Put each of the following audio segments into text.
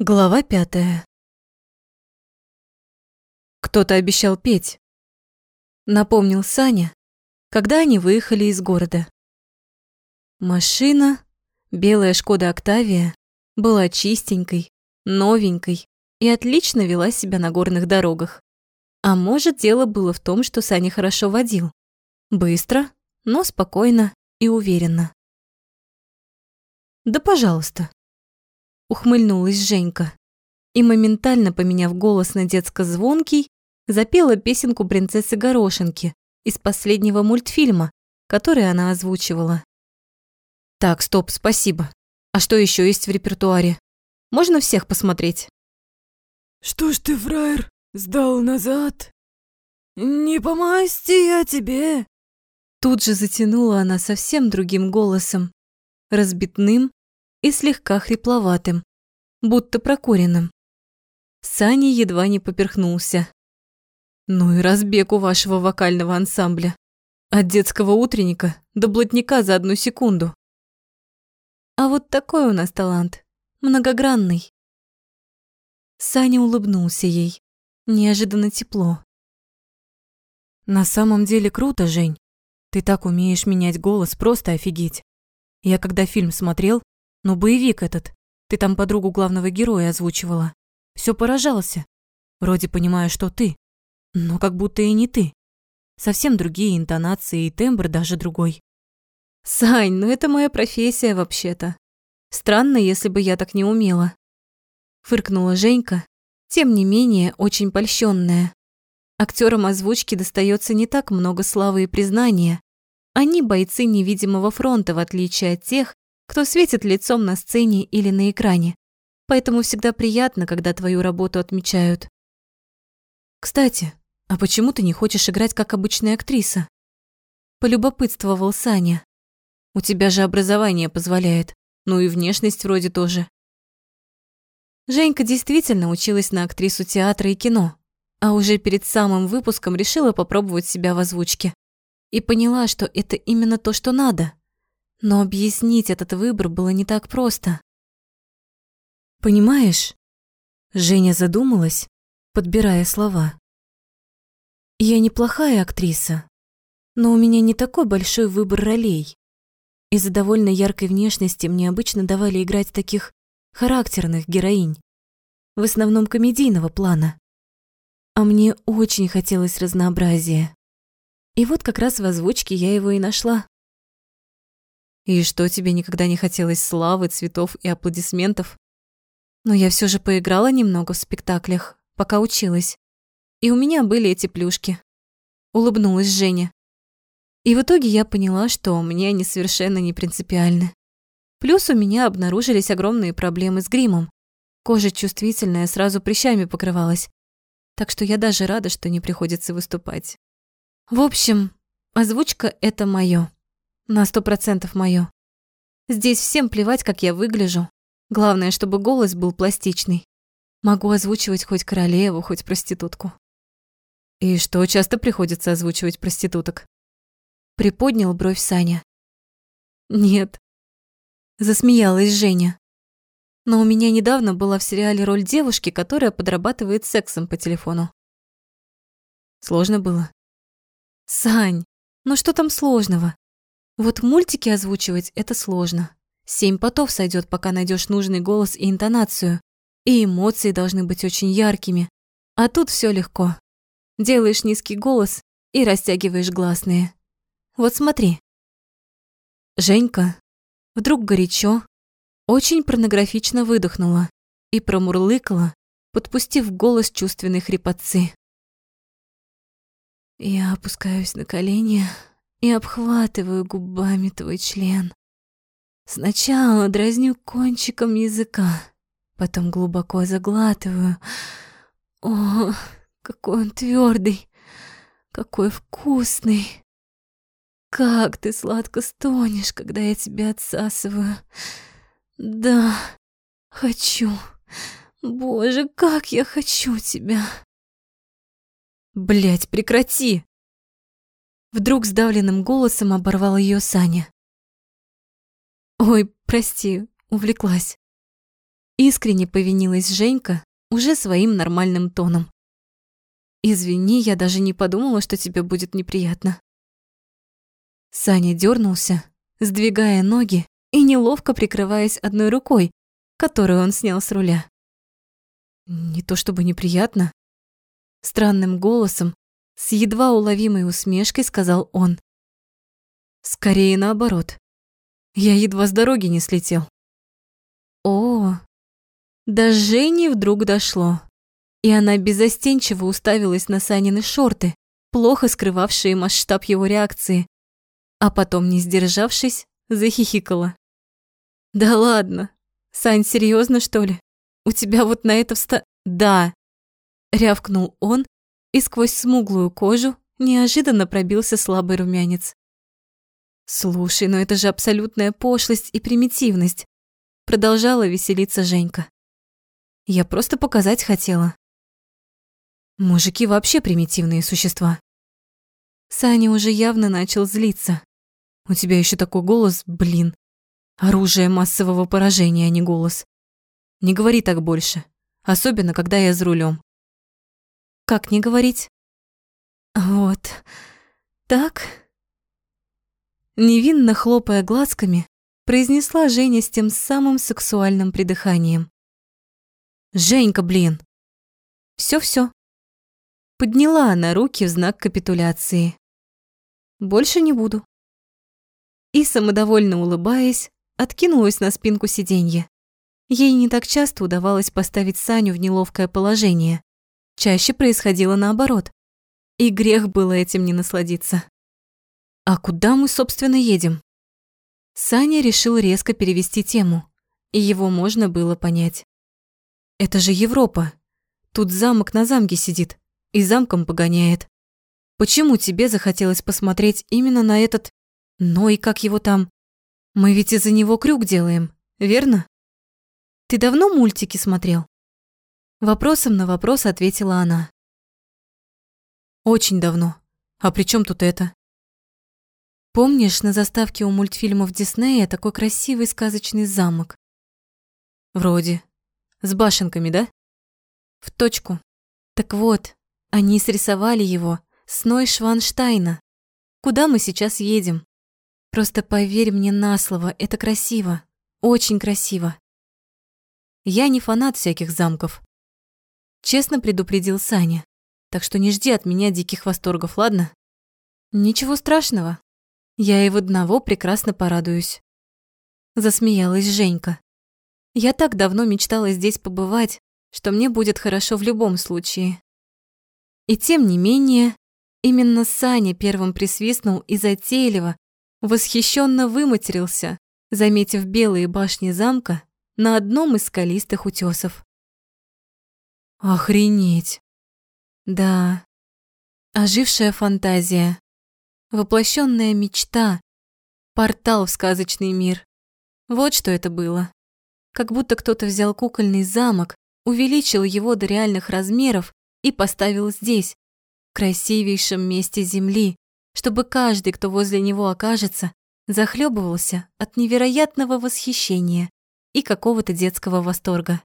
Глава пятая. Кто-то обещал петь. Напомнил Саня, когда они выехали из города. Машина, белая Шкода Октавия, была чистенькой, новенькой и отлично вела себя на горных дорогах. А может, дело было в том, что Саня хорошо водил. Быстро, но спокойно и уверенно. Да пожалуйста ухмыльнулась Женька и, моментально поменяв голос на детско-звонкий, запела песенку принцессы Горошинки из последнего мультфильма, который она озвучивала. «Так, стоп, спасибо. А что еще есть в репертуаре? Можно всех посмотреть?» «Что ж ты, фраер, сдал назад? Не по масти я тебе!» Тут же затянула она совсем другим голосом, разбитным и слегка хрипловатым, будто прокуренным. Саня едва не поперхнулся. Ну и разбег у вашего вокального ансамбля. От детского утренника до блатника за одну секунду. А вот такой у нас талант, многогранный. Саня улыбнулся ей, неожиданно тепло. На самом деле круто, Жень. Ты так умеешь менять голос, просто офигеть. Я когда фильм смотрел, ну боевик этот, ты там подругу главного героя озвучивала. Все поражался. Вроде понимаю, что ты, но как будто и не ты. Совсем другие интонации и тембр даже другой. Сань, ну это моя профессия вообще-то. Странно, если бы я так не умела. Фыркнула Женька, тем не менее очень польщенная. Актерам озвучки достается не так много славы и признания. Они бойцы невидимого фронта, в отличие от тех, кто светит лицом на сцене или на экране. Поэтому всегда приятно, когда твою работу отмечают. Кстати, а почему ты не хочешь играть как обычная актриса? Полюбопытствовал Саня. У тебя же образование позволяет, ну и внешность вроде тоже. Женька действительно училась на актрису театра и кино, а уже перед самым выпуском решила попробовать себя в озвучке. И поняла, что это именно то, что надо. Но объяснить этот выбор было не так просто. «Понимаешь?» Женя задумалась, подбирая слова. «Я неплохая актриса, но у меня не такой большой выбор ролей. Из-за довольно яркой внешности мне обычно давали играть таких характерных героинь, в основном комедийного плана. А мне очень хотелось разнообразия. И вот как раз в озвучке я его и нашла. И что, тебе никогда не хотелось славы, цветов и аплодисментов? Но я все же поиграла немного в спектаклях, пока училась. И у меня были эти плюшки. Улыбнулась Женя. И в итоге я поняла, что мне они совершенно не принципиальны. Плюс у меня обнаружились огромные проблемы с гримом. Кожа чувствительная сразу прыщами покрывалась. Так что я даже рада, что не приходится выступать. В общем, озвучка — это моё. На сто процентов моё. Здесь всем плевать, как я выгляжу. Главное, чтобы голос был пластичный. Могу озвучивать хоть королеву, хоть проститутку. И что, часто приходится озвучивать проституток? Приподнял бровь Саня. Нет. Засмеялась Женя. Но у меня недавно была в сериале роль девушки, которая подрабатывает сексом по телефону. Сложно было? Сань, ну что там сложного? Вот мультики озвучивать – это сложно. Семь потов сойдет, пока найдешь нужный голос и интонацию. И эмоции должны быть очень яркими. А тут все легко. Делаешь низкий голос и растягиваешь гласные. Вот смотри. Женька вдруг горячо, очень порнографично выдохнула и промурлыкала, подпустив голос чувственной хрипотцы. Я опускаюсь на колени, и обхватываю губами твой член. Сначала дразню кончиком языка, потом глубоко заглатываю. О, какой он твердый, какой вкусный. Как ты сладко стонешь, когда я тебя отсасываю. Да, хочу. Боже, как я хочу тебя. Блять, прекрати! Вдруг сдавленным голосом оборвал ее Саня. «Ой, прости, увлеклась». Искренне повинилась Женька уже своим нормальным тоном. «Извини, я даже не подумала, что тебе будет неприятно». Саня дернулся, сдвигая ноги и неловко прикрываясь одной рукой, которую он снял с руля. Не то чтобы неприятно. Странным голосом, с едва уловимой усмешкой сказал он. Скорее наоборот. Я едва с дороги не слетел. О, до Жени вдруг дошло. И она безостенчиво уставилась на Санины шорты, плохо скрывавшие масштаб его реакции. А потом, не сдержавшись, захихикала. «Да ладно, Сань, серьезно что ли? У тебя вот на это вста...» «Да!» Рявкнул он, и сквозь смуглую кожу неожиданно пробился слабый румянец. «Слушай, но это же абсолютная пошлость и примитивность», продолжала веселиться Женька. «Я просто показать хотела». Мужики вообще примитивные существа. Саня уже явно начал злиться. У тебя еще такой голос, блин. Оружие массового поражения, а не голос. Не говори так больше, особенно когда я за рулем. Как не говорить? Вот. Так? Невинно хлопая глазками, произнесла Женя с тем самым сексуальным придыханием. «Женька, блин!» «Всё-всё». Подняла она руки в знак капитуляции. «Больше не буду». И, самодовольно улыбаясь, откинулась на спинку сиденья. Ей не так часто удавалось поставить Саню в неловкое положение. Чаще происходило наоборот. И грех было этим не насладиться. «А куда мы, собственно, едем?» Саня решил резко перевести тему, и его можно было понять. «Это же Европа. Тут замок на замке сидит и замком погоняет. Почему тебе захотелось посмотреть именно на этот... Ну и как его там? Мы ведь из-за него крюк делаем, верно? Ты давно мультики смотрел?» Вопросом на вопрос ответила она. «Очень давно. А при чем тут это?» Помнишь, на заставке у мультфильмов Диснея такой красивый сказочный замок? Вроде. С башенками, да? В точку. Так вот, они срисовали его с Ной Шванштайна. Куда мы сейчас едем? Просто поверь мне на слово, это красиво. Очень красиво. Я не фанат всяких замков. Честно предупредил Саня. Так что не жди от меня диких восторгов, ладно? Ничего страшного. Я в одного прекрасно порадуюсь. Засмеялась Женька. Я так давно мечтала здесь побывать, что мне будет хорошо в любом случае. И тем не менее, именно Саня первым присвистнул и затейливо, восхищенно выматерился, заметив белые башни замка на одном из скалистых утесов. Охренеть! Да, ожившая фантазия, воплощенная мечта, портал в сказочный мир. Вот что это было. Как будто кто-то взял кукольный замок, увеличил его до реальных размеров и поставил здесь, в красивейшем месте Земли, чтобы каждый, кто возле него окажется, захлебывался от невероятного восхищения и какого-то детского восторга.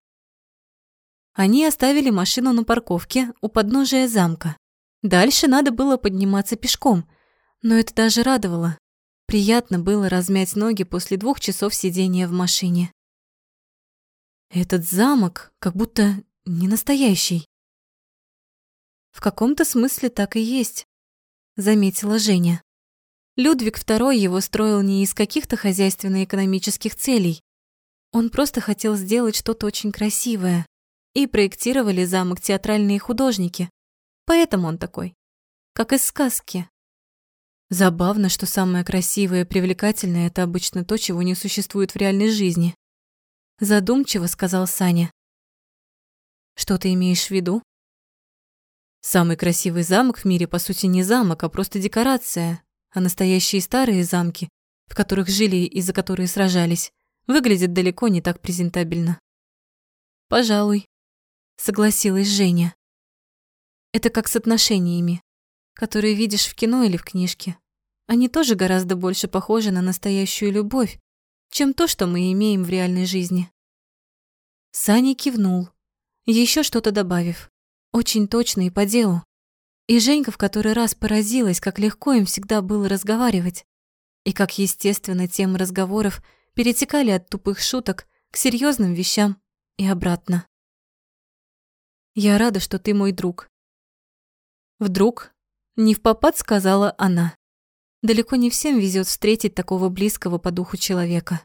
Они оставили машину на парковке у подножия замка. Дальше надо было подниматься пешком – но это даже радовало. Приятно было размять ноги после двух часов сидения в машине. Этот замок как будто не настоящий. В каком-то смысле так и есть, заметила Женя. Людвиг II его строил не из каких-то хозяйственно-экономических целей. Он просто хотел сделать что-то очень красивое. И проектировали замок театральные художники. Поэтому он такой, как из сказки. Забавно, что самое красивое и привлекательное – это обычно то, чего не существует в реальной жизни. Задумчиво сказал Саня. Что ты имеешь в виду? Самый красивый замок в мире, по сути, не замок, а просто декорация. А настоящие старые замки, в которых жили и за которые сражались, выглядят далеко не так презентабельно. Пожалуй, согласилась Женя. Это как с отношениями, которые видишь в кино или в книжке. Они тоже гораздо больше похожи на настоящую любовь, чем то, что мы имеем в реальной жизни. Саня кивнул, еще что-то добавив, очень точно и по делу. И Женька в который раз поразилась, как легко им всегда было разговаривать, и как естественно темы разговоров перетекали от тупых шуток к серьезным вещам и обратно. «Я рада, что ты мой друг». Вдруг, не в попад сказала она. Далеко не всем везет встретить такого близкого по духу человека.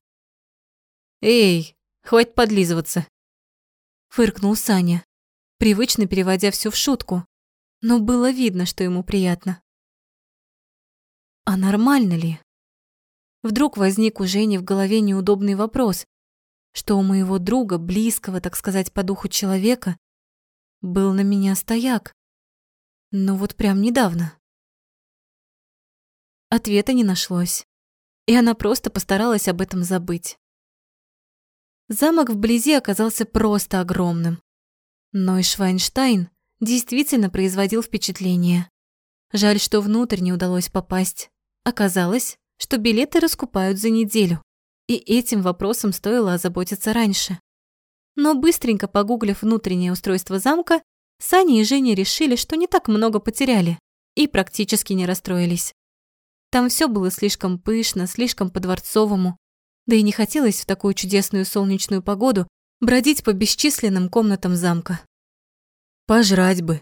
«Эй, хватит подлизываться!» Фыркнул Саня, привычно переводя все в шутку, но было видно, что ему приятно. А нормально ли? Вдруг возник у Жени в голове неудобный вопрос, что у моего друга, близкого, так сказать, по духу человека, был на меня стояк. Но вот прям недавно. Ответа не нашлось, и она просто постаралась об этом забыть. Замок вблизи оказался просто огромным. Но и Швайнштайн действительно производил впечатление. Жаль, что внутрь не удалось попасть. Оказалось, что билеты раскупают за неделю, и этим вопросом стоило озаботиться раньше. Но быстренько погуглив внутреннее устройство замка, Саня и Женя решили, что не так много потеряли, и практически не расстроились. Там все было слишком пышно, слишком по-дворцовому, да и не хотелось в такую чудесную солнечную погоду бродить по бесчисленным комнатам замка. «Пожрать бы»,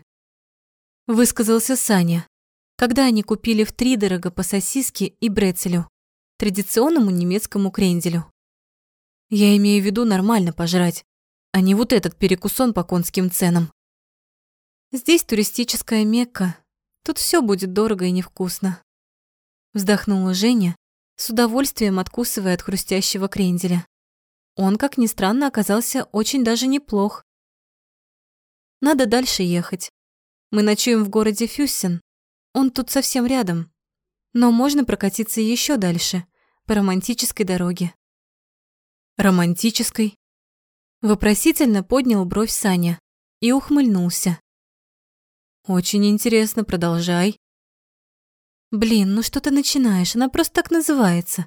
– высказался Саня, когда они купили в втридорого по сосиске и брецелю, традиционному немецкому кренделю. Я имею в виду нормально пожрать, а не вот этот перекусон по конским ценам. Здесь туристическая Мекка, тут все будет дорого и невкусно. Вздохнула Женя, с удовольствием откусывая от хрустящего кренделя. Он, как ни странно, оказался очень даже неплох. Надо дальше ехать. Мы ночуем в городе Фюссен. Он тут совсем рядом. Но можно прокатиться еще дальше, по романтической дороге. Романтической? Вопросительно поднял бровь Саня и ухмыльнулся. Очень интересно, продолжай. Блин, ну что ты начинаешь? Она просто так называется.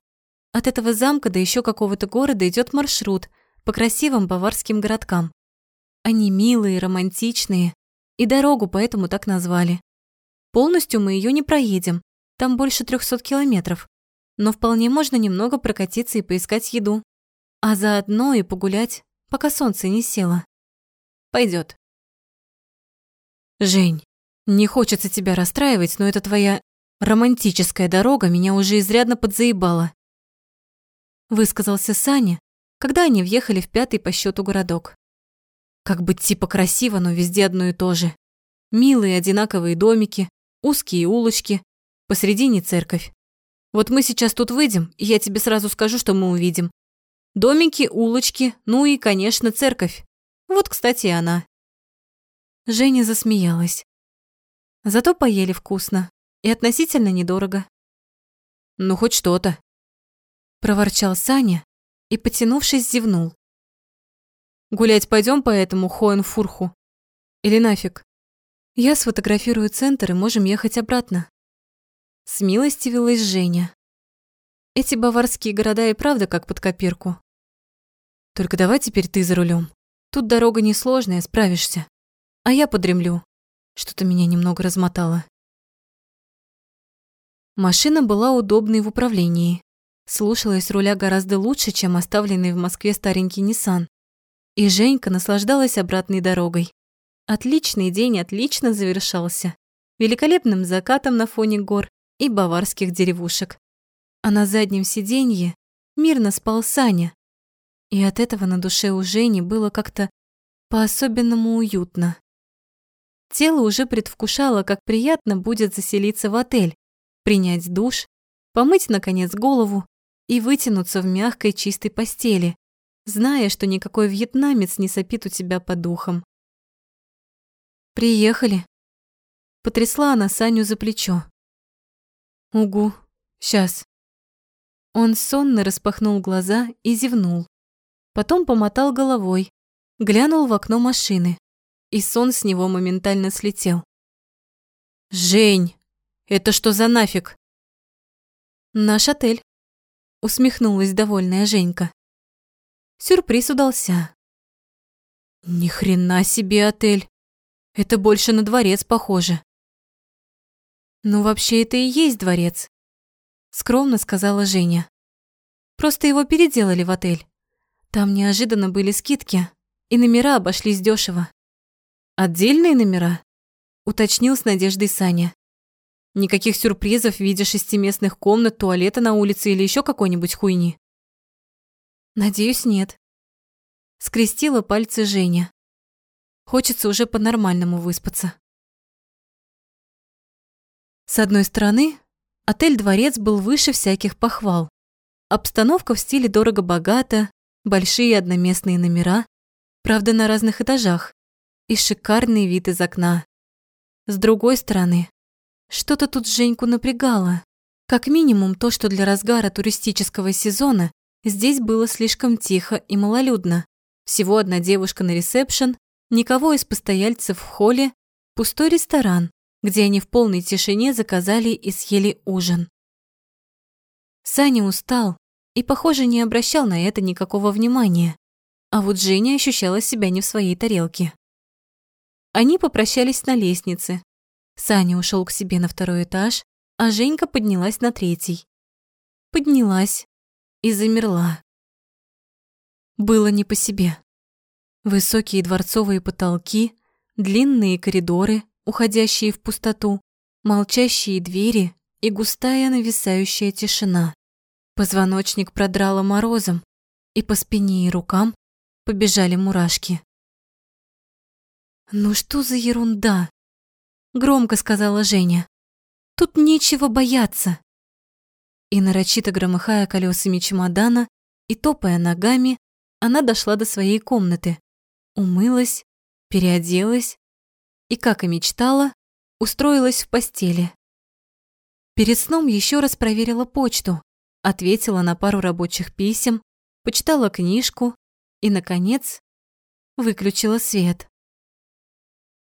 От этого замка до еще какого-то города идет маршрут по красивым баварским городкам. Они милые, романтичные, и дорогу поэтому так назвали. Полностью мы ее не проедем, там больше 300 километров, но вполне можно немного прокатиться и поискать еду, а заодно и погулять, пока солнце не село. Пойдет. Жень, не хочется тебя расстраивать, но это твоя Романтическая дорога меня уже изрядно подзаебала. Высказался Саня, когда они въехали в пятый по счету городок. Как бы типа красиво, но везде одно и то же. Милые одинаковые домики, узкие улочки, посредине церковь. Вот мы сейчас тут выйдем, и я тебе сразу скажу, что мы увидим. Домики, улочки, ну и, конечно, церковь. Вот, кстати, она. Женя засмеялась. Зато поели вкусно. И относительно недорого. Ну, хоть что-то. Проворчал Саня и, потянувшись, зевнул. Гулять пойдем по этому Хоенфурху? Или нафиг? Я сфотографирую центр и можем ехать обратно. Смилостивилась Женя. Эти баварские города и правда как под копирку. Только давай теперь ты за рулем. Тут дорога несложная, справишься. А я подремлю. Что-то меня немного размотало. Машина была удобной в управлении. Слушалась руля гораздо лучше, чем оставленный в Москве старенький Nissan. И Женька наслаждалась обратной дорогой. Отличный день отлично завершался. Великолепным закатом на фоне гор и баварских деревушек. А на заднем сиденье мирно спал Саня. И от этого на душе у Жени было как-то по-особенному уютно. Тело уже предвкушало, как приятно будет заселиться в отель, принять душ, помыть, наконец, голову и вытянуться в мягкой чистой постели, зная, что никакой вьетнамец не сопит у тебя по духам. «Приехали», — потрясла она Саню за плечо. «Угу, сейчас». Он сонно распахнул глаза и зевнул. Потом помотал головой, глянул в окно машины, и сон с него моментально слетел. «Жень!» Это что за нафиг? Наш отель. Усмехнулась довольная Женька. Сюрприз удался. Ни хрена себе отель. Это больше на дворец похоже. Ну, вообще, это и есть дворец, скромно сказала Женя. Просто его переделали в отель. Там неожиданно были скидки, и номера обошлись дешево. Отдельные номера? уточнил с надеждой Саня. Никаких сюрпризов в виде шестиместных комнат, туалета на улице или еще какой-нибудь хуйни? Надеюсь, нет. Скрестила пальцы Женя. Хочется уже по-нормальному выспаться. С одной стороны, отель-дворец был выше всяких похвал. Обстановка в стиле дорого-богато, большие одноместные номера, правда, на разных этажах, и шикарный вид из окна. С другой стороны, что-то тут Женьку напрягало. Как минимум то, что для разгара туристического сезона здесь было слишком тихо и малолюдно. Всего одна девушка на ресепшн, никого из постояльцев в холле, пустой ресторан, где они в полной тишине заказали и съели ужин. Саня устал и, похоже, не обращал на это никакого внимания. А вот Женя ощущала себя не в своей тарелке. Они попрощались на лестнице, Саня ушел к себе на второй этаж, а Женька поднялась на третий. Поднялась и замерла. Было не по себе. Высокие дворцовые потолки, длинные коридоры, уходящие в пустоту, молчащие двери и густая нависающая тишина. Позвоночник продрало морозом, и по спине и рукам побежали мурашки. Ну что за ерунда? Громко сказала Женя. Тут нечего бояться. И нарочито громыхая колесами чемодана и топая ногами, она дошла до своей комнаты, умылась, переоделась и, как и мечтала, устроилась в постели. Перед сном еще раз проверила почту, ответила на пару рабочих писем, почитала книжку и, наконец, выключила свет.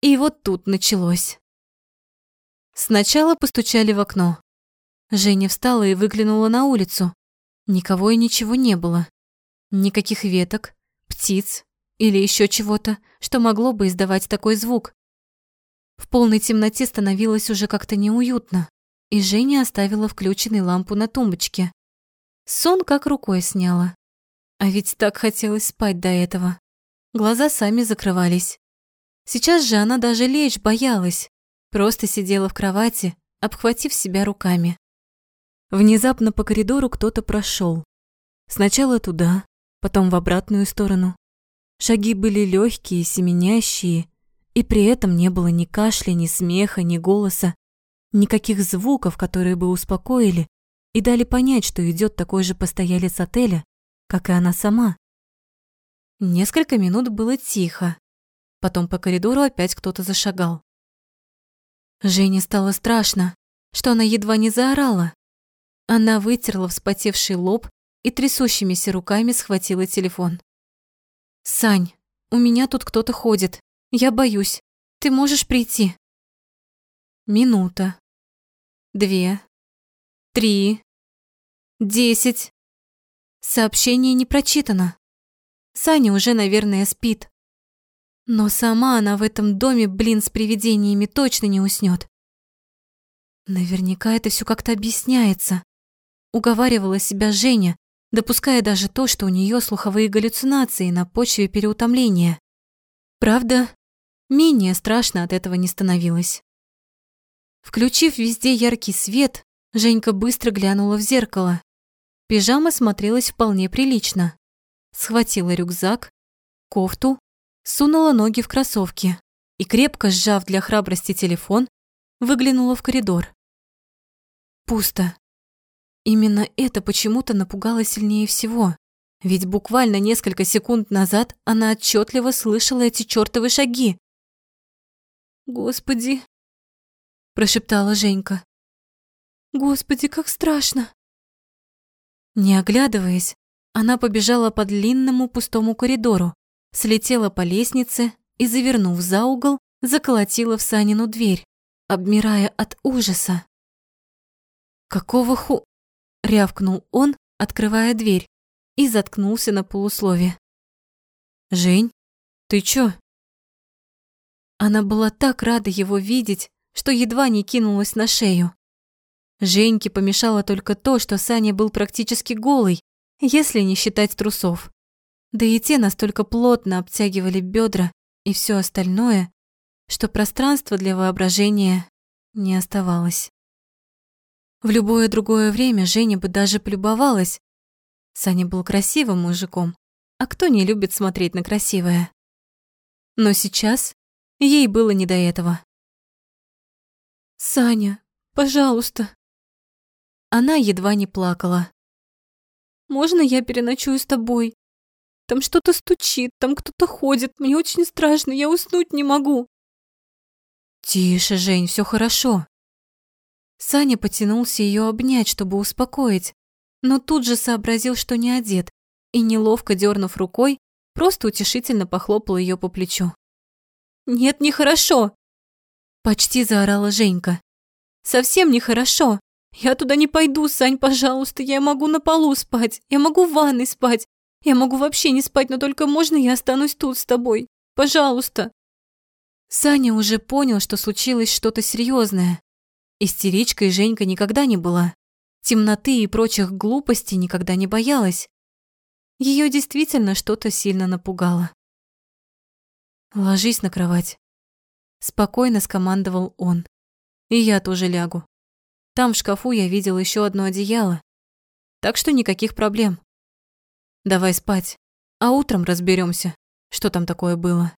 И вот тут началось. Сначала постучали в окно. Женя встала и выглянула на улицу. Никого и ничего не было. Никаких веток, птиц или еще чего-то, что могло бы издавать такой звук. В полной темноте становилось уже как-то неуютно, и Женя оставила включенной лампу на тумбочке. Сон как рукой сняла. А ведь так хотелось спать до этого. Глаза сами закрывались. Сейчас же она даже лечь боялась. Просто сидела в кровати, обхватив себя руками. Внезапно по коридору кто-то прошел. Сначала туда, потом в обратную сторону. Шаги были легкие, семенящие, и при этом не было ни кашля, ни смеха, ни голоса, никаких звуков, которые бы успокоили и дали понять, что идет такой же постоялец отеля, как и она сама. Несколько минут было тихо. Потом по коридору опять кто-то зашагал. Жене стало страшно, что она едва не заорала. Она вытерла вспотевший лоб и трясущимися руками схватила телефон. «Сань, у меня тут кто-то ходит. Я боюсь. Ты можешь прийти?» Минута. Две. Три. Десять. Сообщение не прочитано. Саня уже, наверное, спит. Но сама она в этом доме, блин, с привидениями точно не уснет. Наверняка это все как-то объясняется. Уговаривала себя Женя, допуская даже то, что у нее слуховые галлюцинации на почве переутомления. Правда, менее страшно от этого не становилось. Включив везде яркий свет, Женька быстро глянула в зеркало. Пижама смотрелась вполне прилично. Схватила рюкзак, кофту сунула ноги в кроссовки и, крепко сжав для храбрости телефон, выглянула в коридор. Пусто. Именно это почему-то напугало сильнее всего, ведь буквально несколько секунд назад она отчетливо слышала эти чертовы шаги. «Господи!» – прошептала Женька. «Господи, как страшно!» Не оглядываясь, она побежала по длинному пустому коридору, слетела по лестнице и, завернув за угол, заколотила в Санину дверь, обмирая от ужаса. «Какого ху...» — рявкнул он, открывая дверь, и заткнулся на полуслове. «Жень, Ты чё? Она была так рада его видеть, что едва не кинулась на шею. Женьке помешало только то, что Саня был практически голый, если не считать трусов. Да и те настолько плотно обтягивали бедра и все остальное, что пространства для воображения не оставалось. В любое другое время Женя бы даже полюбовалась. Саня был красивым мужиком, а кто не любит смотреть на красивое? Но сейчас ей было не до этого. «Саня, пожалуйста!» Она едва не плакала. «Можно я переночую с тобой? Там что-то стучит, там кто-то ходит, мне очень страшно, я уснуть не могу». «Тише, Жень, все хорошо». Саня потянулся ее обнять, чтобы успокоить, но тут же сообразил, что не одет, и, неловко дернув рукой, просто утешительно похлопал ее по плечу. «Нет, нехорошо!» Почти заорала Женька. «Совсем нехорошо! Я туда не пойду, Сань, пожалуйста, я могу на полу спать, я могу в ванной спать, я могу вообще не спать, но только можно я останусь тут с тобой? Пожалуйста!» Саня уже понял, что случилось что-то серьезное. Истеричкой Женька никогда не была. Темноты и прочих глупостей никогда не боялась. Ее действительно что-то сильно напугало. «Ложись на кровать», — спокойно скомандовал он. «И я тоже лягу. Там в шкафу я видел еще одно одеяло, так что никаких проблем. Давай спать, а утром разберемся, что там такое было».